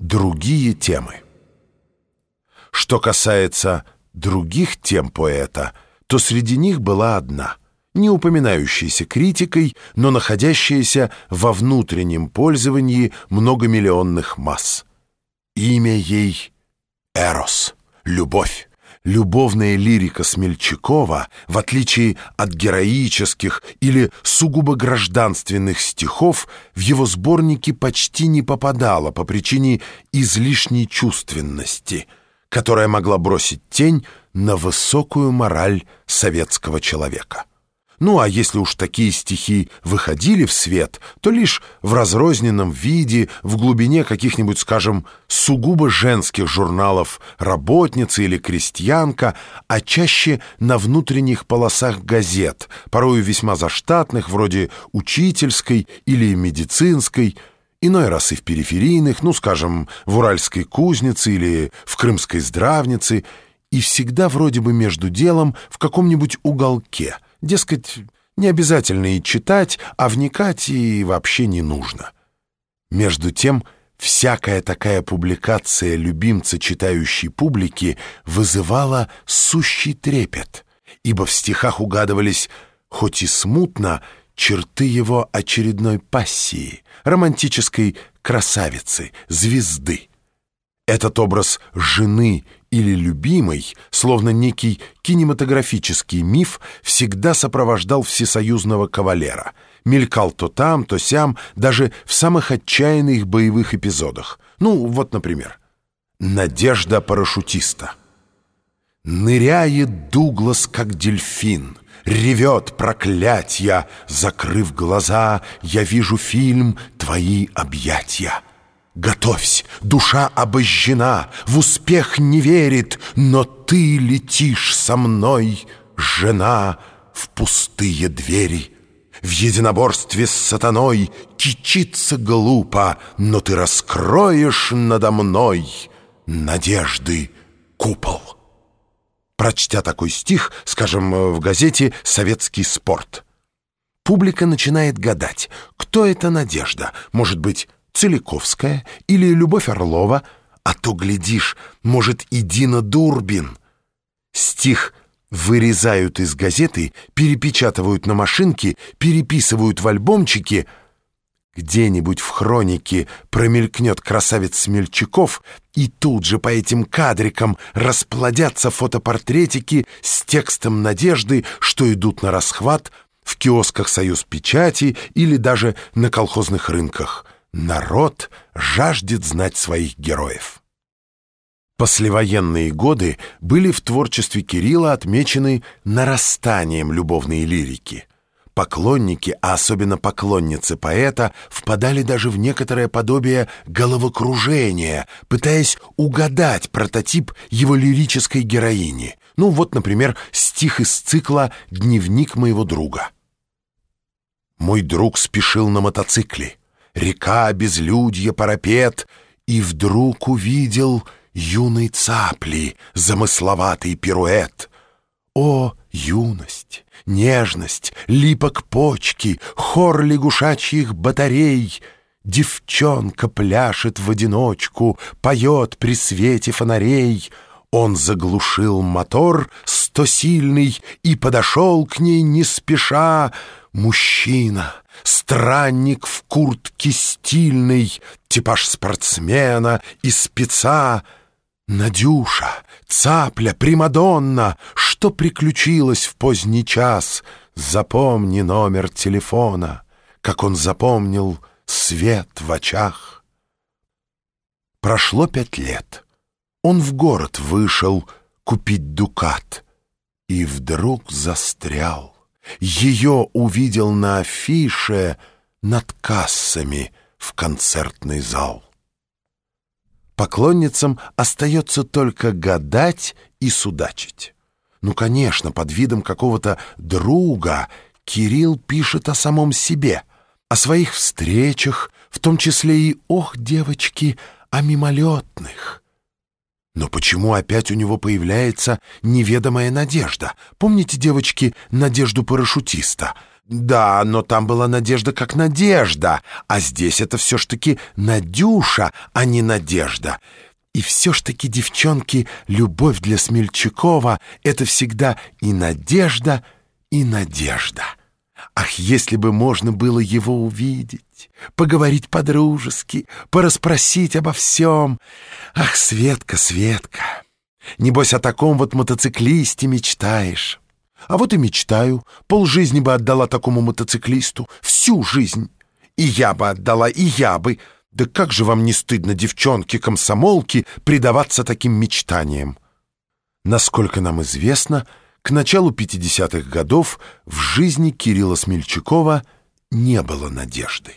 другие темы. Что касается других тем поэта, то среди них была одна, не упоминающаяся критикой, но находящаяся во внутреннем пользовании многомиллионных масс. Имя ей — Эрос, любовь любовная лирика Смельчакова, в отличие от героических или сугубо гражданственных стихов, в его сборнике почти не попадала по причине излишней чувственности, которая могла бросить тень на высокую мораль советского человека. Ну а если уж такие стихи выходили в свет, то лишь в разрозненном виде, в глубине каких-нибудь, скажем, сугубо женских журналов «Работница» или «Крестьянка», а чаще на внутренних полосах газет, порою весьма заштатных, вроде «Учительской» или «Медицинской», иной раз и в периферийных, ну, скажем, в Уральской кузнице или в Крымской здравнице, и всегда вроде бы между делом в каком-нибудь уголке – Дескать, не обязательно и читать, а вникать и вообще не нужно. Между тем, всякая такая публикация любимца читающей публики вызывала сущий трепет, ибо в стихах угадывались, хоть и смутно, черты его очередной пассии, романтической красавицы, звезды. Этот образ жены или любимой, словно некий кинематографический миф, всегда сопровождал всесоюзного кавалера. Мелькал то там, то сям, даже в самых отчаянных боевых эпизодах. Ну, вот, например, «Надежда парашютиста». Ныряет Дуглас, как дельфин, Ревет проклятья, закрыв глаза, Я вижу фильм «Твои объятья». Готовься, душа обожжена, в успех не верит, но ты летишь со мной, жена, в пустые двери. В единоборстве с сатаной кичиться глупо, но ты раскроешь надо мной надежды купол. Прочтя такой стих, скажем, в газете «Советский спорт», публика начинает гадать, кто это Надежда, может быть, Целиковская или Любовь Орлова, а то, глядишь, может, и Дина Дурбин. Стих вырезают из газеты, перепечатывают на машинке, переписывают в альбомчики. Где-нибудь в хронике промелькнет красавец Смельчаков, и тут же по этим кадрикам расплодятся фотопортретики с текстом надежды, что идут на расхват в киосках «Союз печати» или даже на колхозных рынках — Народ жаждет знать своих героев. Послевоенные годы были в творчестве Кирилла отмечены нарастанием любовной лирики. Поклонники, а особенно поклонницы поэта, впадали даже в некоторое подобие головокружения, пытаясь угадать прототип его лирической героини. Ну вот, например, стих из цикла «Дневник моего друга». «Мой друг спешил на мотоцикле река, безлюдье, парапет, и вдруг увидел юной цапли замысловатый пируэт. О, юность, нежность, липок почки, хор лягушачьих батарей — Девчонка пляшет в одиночку, поет при свете фонарей. Он заглушил мотор стосильный и подошел к ней не спеша. Мужчина, Странник в куртке стильной, Типаж спортсмена и спеца. Надюша, цапля, Примадонна, Что приключилось в поздний час? Запомни номер телефона, Как он запомнил свет в очах. Прошло пять лет. Он в город вышел купить дукат И вдруг застрял. Ее увидел на афише над кассами в концертный зал. Поклонницам остается только гадать и судачить. Ну, конечно, под видом какого-то друга Кирилл пишет о самом себе, о своих встречах, в том числе и «Ох, девочки!» о мимолетных. Но почему опять у него появляется неведомая надежда? Помните, девочки, надежду парашютиста? Да, но там была надежда как надежда, а здесь это все ж таки Надюша, а не надежда. И все ж таки, девчонки, любовь для Смельчакова — это всегда и надежда, и надежда. Ах, если бы можно было его увидеть, поговорить по-дружески, порасспросить обо всем. Ах, Светка, Светка, небось о таком вот мотоциклисте мечтаешь. А вот и мечтаю, полжизни бы отдала такому мотоциклисту, всю жизнь. И я бы отдала, и я бы. Да как же вам не стыдно, девчонки-комсомолки, предаваться таким мечтаниям? Насколько нам известно, к началу 50-х годов в жизни Кирилла Смельчакова не было надежды.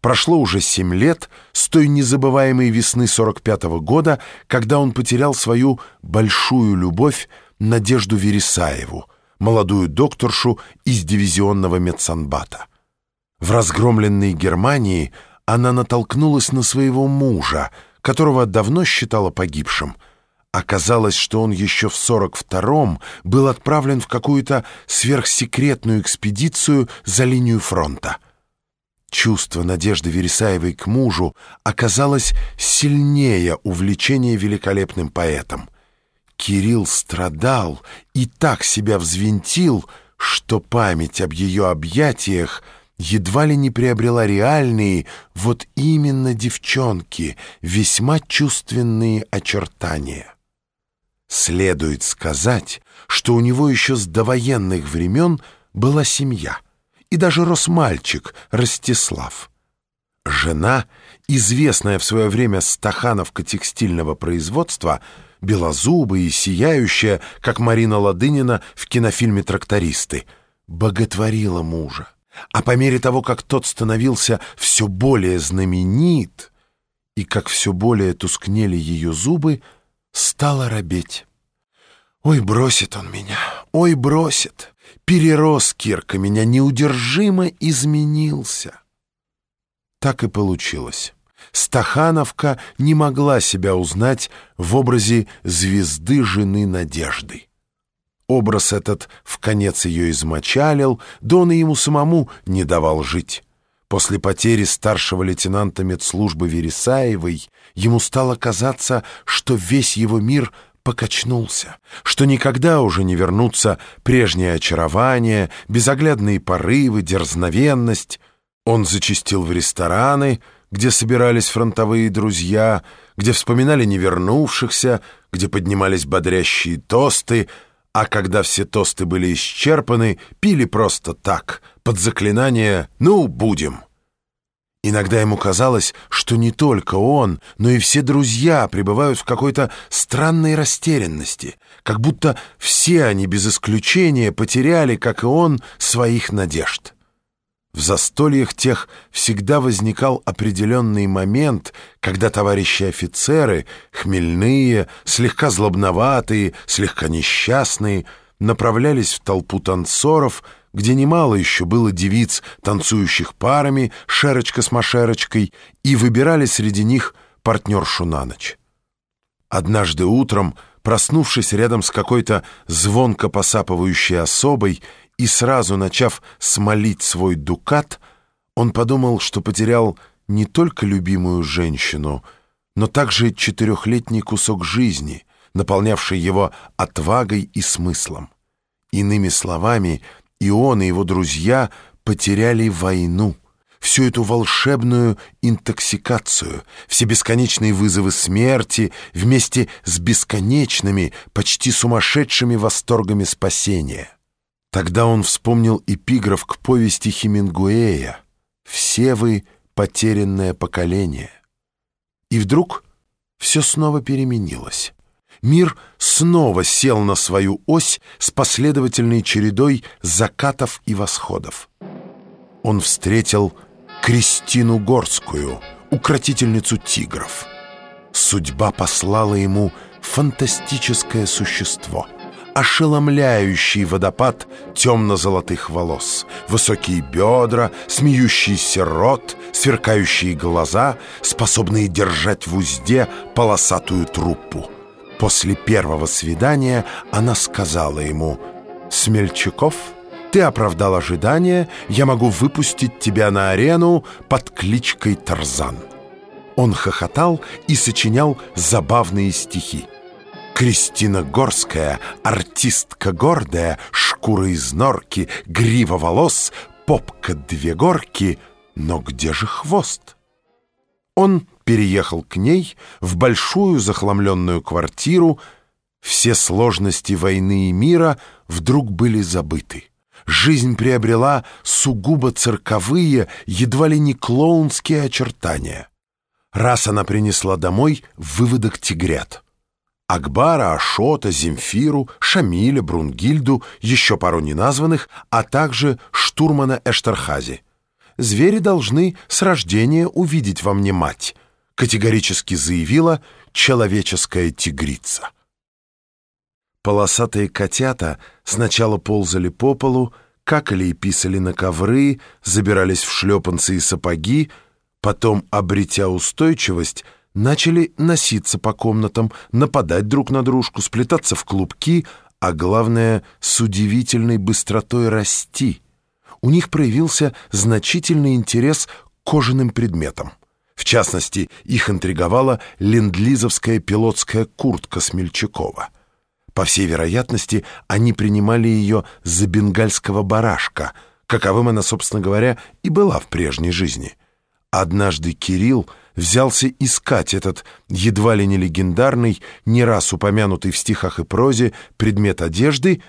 Прошло уже семь лет с той незабываемой весны 45 -го года, когда он потерял свою большую любовь Надежду Вересаеву, молодую докторшу из дивизионного медсанбата. В разгромленной Германии она натолкнулась на своего мужа, которого давно считала погибшим. Оказалось, что он еще в 42-м был отправлен в какую-то сверхсекретную экспедицию за линию фронта. Чувство Надежды Вересаевой к мужу оказалось сильнее увлечения великолепным поэтом — Кирилл страдал и так себя взвинтил, что память об ее объятиях едва ли не приобрела реальные, вот именно девчонки, весьма чувственные очертания. Следует сказать, что у него еще с довоенных времен была семья, и даже рос мальчик Ростислав. Жена, известная в свое время стахановка текстильного производства, белозубая и сияющая, как Марина Ладынина в кинофильме «Трактористы», боготворила мужа. А по мере того, как тот становился все более знаменит и как все более тускнели ее зубы, стала робеть. «Ой, бросит он меня! Ой, бросит! Перерос Кирка меня, неудержимо изменился!» Так и получилось. Стахановка не могла себя узнать в образе звезды жены Надежды. Образ этот в конец ее измочалил, да он и ему самому не давал жить. После потери старшего лейтенанта медслужбы Вересаевой ему стало казаться, что весь его мир покачнулся, что никогда уже не вернутся прежнее очарование, безоглядные порывы, дерзновенность. Он зачастил в рестораны — где собирались фронтовые друзья, где вспоминали невернувшихся, где поднимались бодрящие тосты, а когда все тосты были исчерпаны, пили просто так, под заклинание «ну, будем». Иногда ему казалось, что не только он, но и все друзья пребывают в какой-то странной растерянности, как будто все они без исключения потеряли, как и он, своих надежд. В застольях тех всегда возникал определенный момент, когда товарищи офицеры, хмельные, слегка злобноватые, слегка несчастные, направлялись в толпу танцоров, где немало еще было девиц, танцующих парами, шерочка с машерочкой, и выбирали среди них партнершу на ночь. Однажды утром, проснувшись рядом с какой-то звонко посапывающей особой и сразу начав смолить свой дукат, он подумал, что потерял не только любимую женщину, но также четырехлетний кусок жизни, наполнявший его отвагой и смыслом. Иными словами, и он, и его друзья потеряли войну, всю эту волшебную интоксикацию, все бесконечные вызовы смерти вместе с бесконечными, почти сумасшедшими восторгами спасения. Тогда он вспомнил эпиграф к повести Хемингуэя «Все вы — потерянное поколение». И вдруг все снова переменилось. Мир снова сел на свою ось с последовательной чередой закатов и восходов. Он встретил Кристину Горскую, укротительницу тигров. Судьба послала ему фантастическое существо — ошеломляющий водопад темно-золотых волос, высокие бедра, смеющийся рот, сверкающие глаза, способные держать в узде полосатую труппу. После первого свидания она сказала ему «Смельчаков, Ты оправдал ожидания, я могу выпустить тебя на арену под кличкой Тарзан». Он хохотал и сочинял забавные стихи. Кристина Горская, артистка гордая, шкура из норки, грива волос, попка две горки, но где же хвост? Он переехал к ней в большую захламленную квартиру. Все сложности войны и мира вдруг были забыты. Жизнь приобрела сугубо цирковые, едва ли не клоунские очертания. Раз она принесла домой выводок тигрят — Акбара, Ашота, Земфиру, Шамиля, Брунгильду, еще пару неназванных, а также штурмана Эштерхази. Звери должны с рождения увидеть во мне мать, категорически заявила человеческая тигрица. Полосатые котята сначала ползали по полу, какали и писали на ковры, забирались в шлепанцы и сапоги, потом, обретя устойчивость, начали носиться по комнатам, нападать друг на дружку, сплетаться в клубки, а главное, с удивительной быстротой расти. У них проявился значительный интерес к кожаным предметам. В частности, их интриговала ленд-лизовская пилотская куртка Смельчакова. По всей вероятности, они принимали ее за бенгальского барашка, каковым она, собственно говоря, и была в прежней жизни. Однажды Кирилл взялся искать этот едва ли не легендарный, не раз упомянутый в стихах и прозе предмет одежды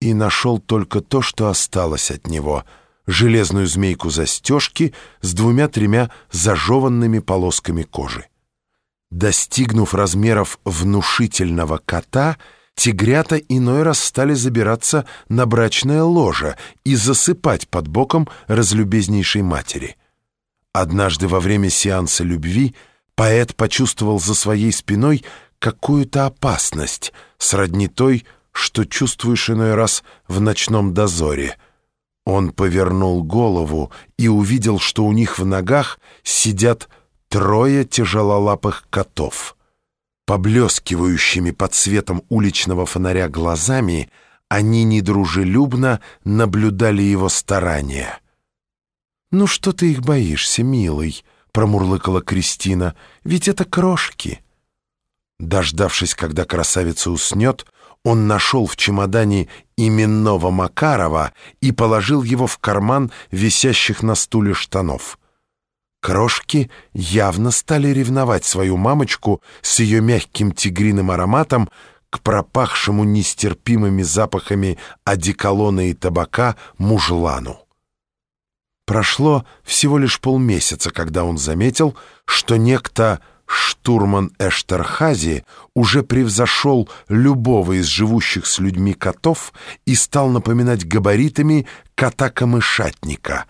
и нашел только то, что осталось от него — железную змейку застежки с двумя-тремя зажеванными полосками кожи. Достигнув размеров внушительного кота, тигрята иной раз стали забираться на брачное ложе и засыпать под боком разлюбезнейшей матери — Однажды во время сеанса любви поэт почувствовал за своей спиной какую-то опасность, сродни той, что чувствуешь иной раз в ночном дозоре. Он повернул голову и увидел, что у них в ногах сидят трое тяжелолапых котов. Поблескивающими под светом уличного фонаря глазами они недружелюбно наблюдали его старания — «Ну что ты их боишься, милый?» — промурлыкала Кристина. «Ведь это крошки». Дождавшись, когда красавица уснет, он нашел в чемодане именного Макарова и положил его в карман висящих на стуле штанов. Крошки явно стали ревновать свою мамочку с ее мягким тигриным ароматом к пропахшему нестерпимыми запахами одеколона и табака мужлану. Прошло всего лишь полмесяца, когда он заметил, что некто штурман Эштерхази уже превзошел любого из живущих с людьми котов и стал напоминать габаритами кота-камышатника.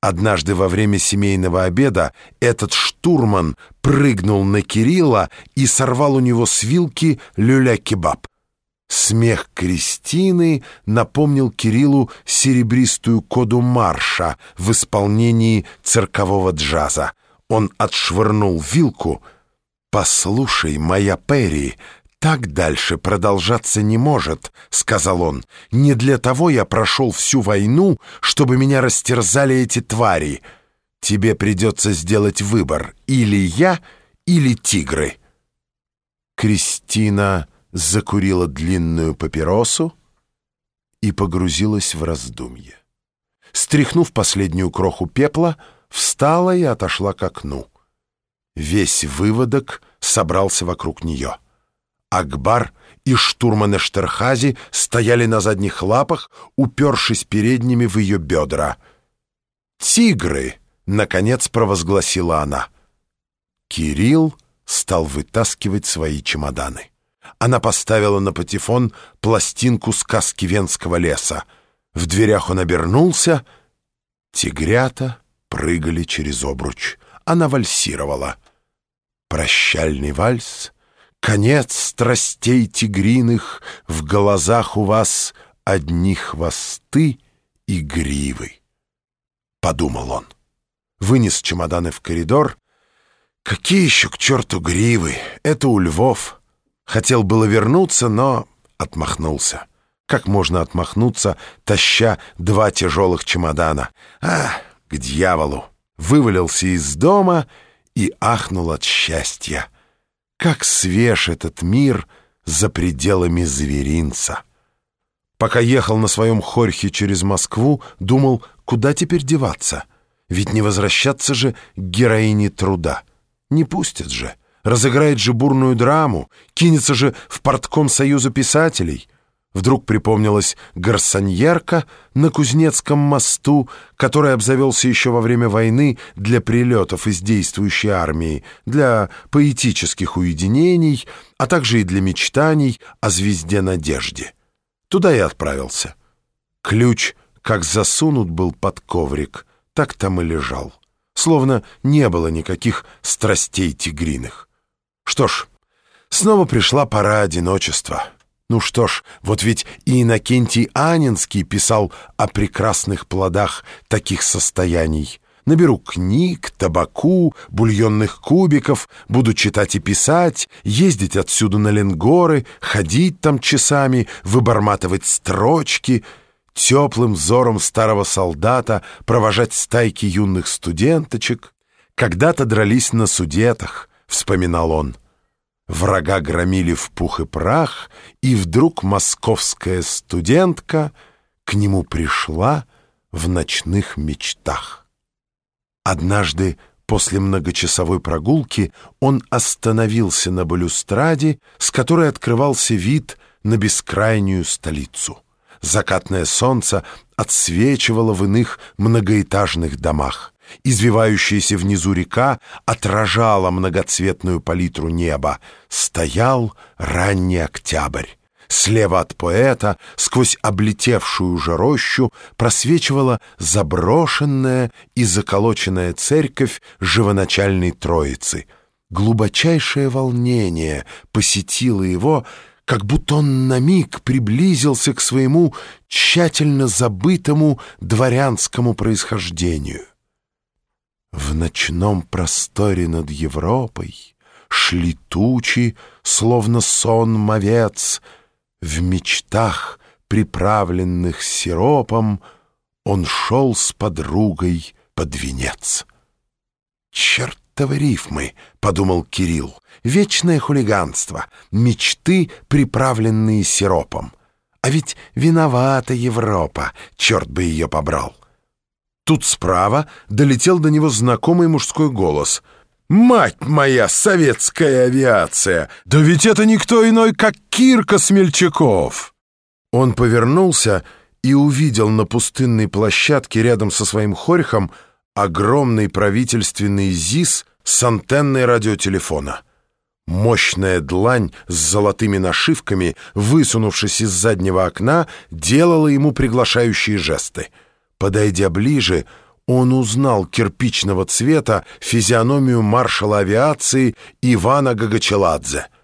Однажды во время семейного обеда этот штурман прыгнул на Кирилла и сорвал у него с вилки люля-кебаб. Смех Кристины напомнил Кириллу серебристую коду марша в исполнении циркового джаза. Он отшвырнул вилку. «Послушай, моя Перри, так дальше продолжаться не может», — сказал он. «Не для того я прошел всю войну, чтобы меня растерзали эти твари. Тебе придется сделать выбор, или я, или тигры». Кристина закурила длинную папиросу и погрузилась в раздумье. Стряхнув последнюю кроху пепла, встала и отошла к окну. Весь выводок собрался вокруг нее. Акбар и штурман Эштерхази стояли на задних лапах, упершись передними в ее бедра. «Тигры!» — наконец провозгласила она. Кирилл стал вытаскивать свои чемоданы. Она поставила на патефон пластинку сказки Венского леса. В дверях он обернулся. Тигрята прыгали через обруч. Она вальсировала. Прощальный вальс, конец страстей тигриных, В глазах у вас одни хвосты и гривы. Подумал он. Вынес чемоданы в коридор. Какие еще к черту гривы? Это у львов. Хотел было вернуться, но отмахнулся. Как можно отмахнуться, таща два тяжелых чемодана? А, к дьяволу! Вывалился из дома и ахнул от счастья. Как свеж этот мир за пределами зверинца! Пока ехал на своем хорьхе через Москву, думал, куда теперь деваться? Ведь не возвращаться же к героине труда. Не пустят же. Разыграет же бурную драму, кинется же в портком Союза писателей — Вдруг припомнилась гарсоньерка на Кузнецком мосту, который обзавелся еще во время войны для прилетов из действующей армии, для поэтических уединений, а также и для мечтаний о звезде надежде. Туда и отправился. Ключ, как засунут был под коврик, так там и лежал. Словно не было никаких страстей тигриных. Что ж, снова пришла пора одиночества. Ну что ж, вот ведь и Иннокентий Анинский писал о прекрасных плодах таких состояний. Наберу книг, табаку, бульонных кубиков, буду читать и писать, ездить отсюда на Ленгоры, ходить там часами, выборматывать строчки, теплым взором старого солдата провожать стайки юных студенточек. Когда-то дрались на судетах, вспоминал он. Врага громили в пух и прах, и вдруг московская студентка к нему пришла в ночных мечтах. Однажды после многочасовой прогулки он остановился на балюстраде, с которой открывался вид на бескрайнюю столицу. Закатное солнце отсвечивало в иных многоэтажных домах. Извивающаяся внизу река отражала многоцветную палитру неба. Стоял ранний октябрь. Слева от поэта, сквозь облетевшую же рощу, просвечивала заброшенная и заколоченная церковь живоначальной Троицы. Глубочайшее волнение посетило его, как будто он на миг приблизился к своему тщательно забытому дворянскому происхождению. В ночном просторе над Европой Шли тучи, словно сон мовец. В мечтах, приправленных сиропом, Он шел с подругой под венец. «Чертовы рифмы!» — подумал Кирилл. «Вечное хулиганство, мечты, приправленные сиропом. А ведь виновата Европа, черт бы ее побрал!» Тут справа долетел до него знакомый мужской голос. «Мать моя, советская авиация! Да ведь это никто иной, как Кирка Смельчаков!» Он повернулся и увидел на пустынной площадке рядом со своим хорьхом огромный правительственный ЗИС с антенной радиотелефона. Мощная длань с золотыми нашивками, высунувшись из заднего окна, делала ему приглашающие жесты — Подойдя ближе, он узнал кирпичного цвета физиономию маршала авиации Ивана Гагачеладзе —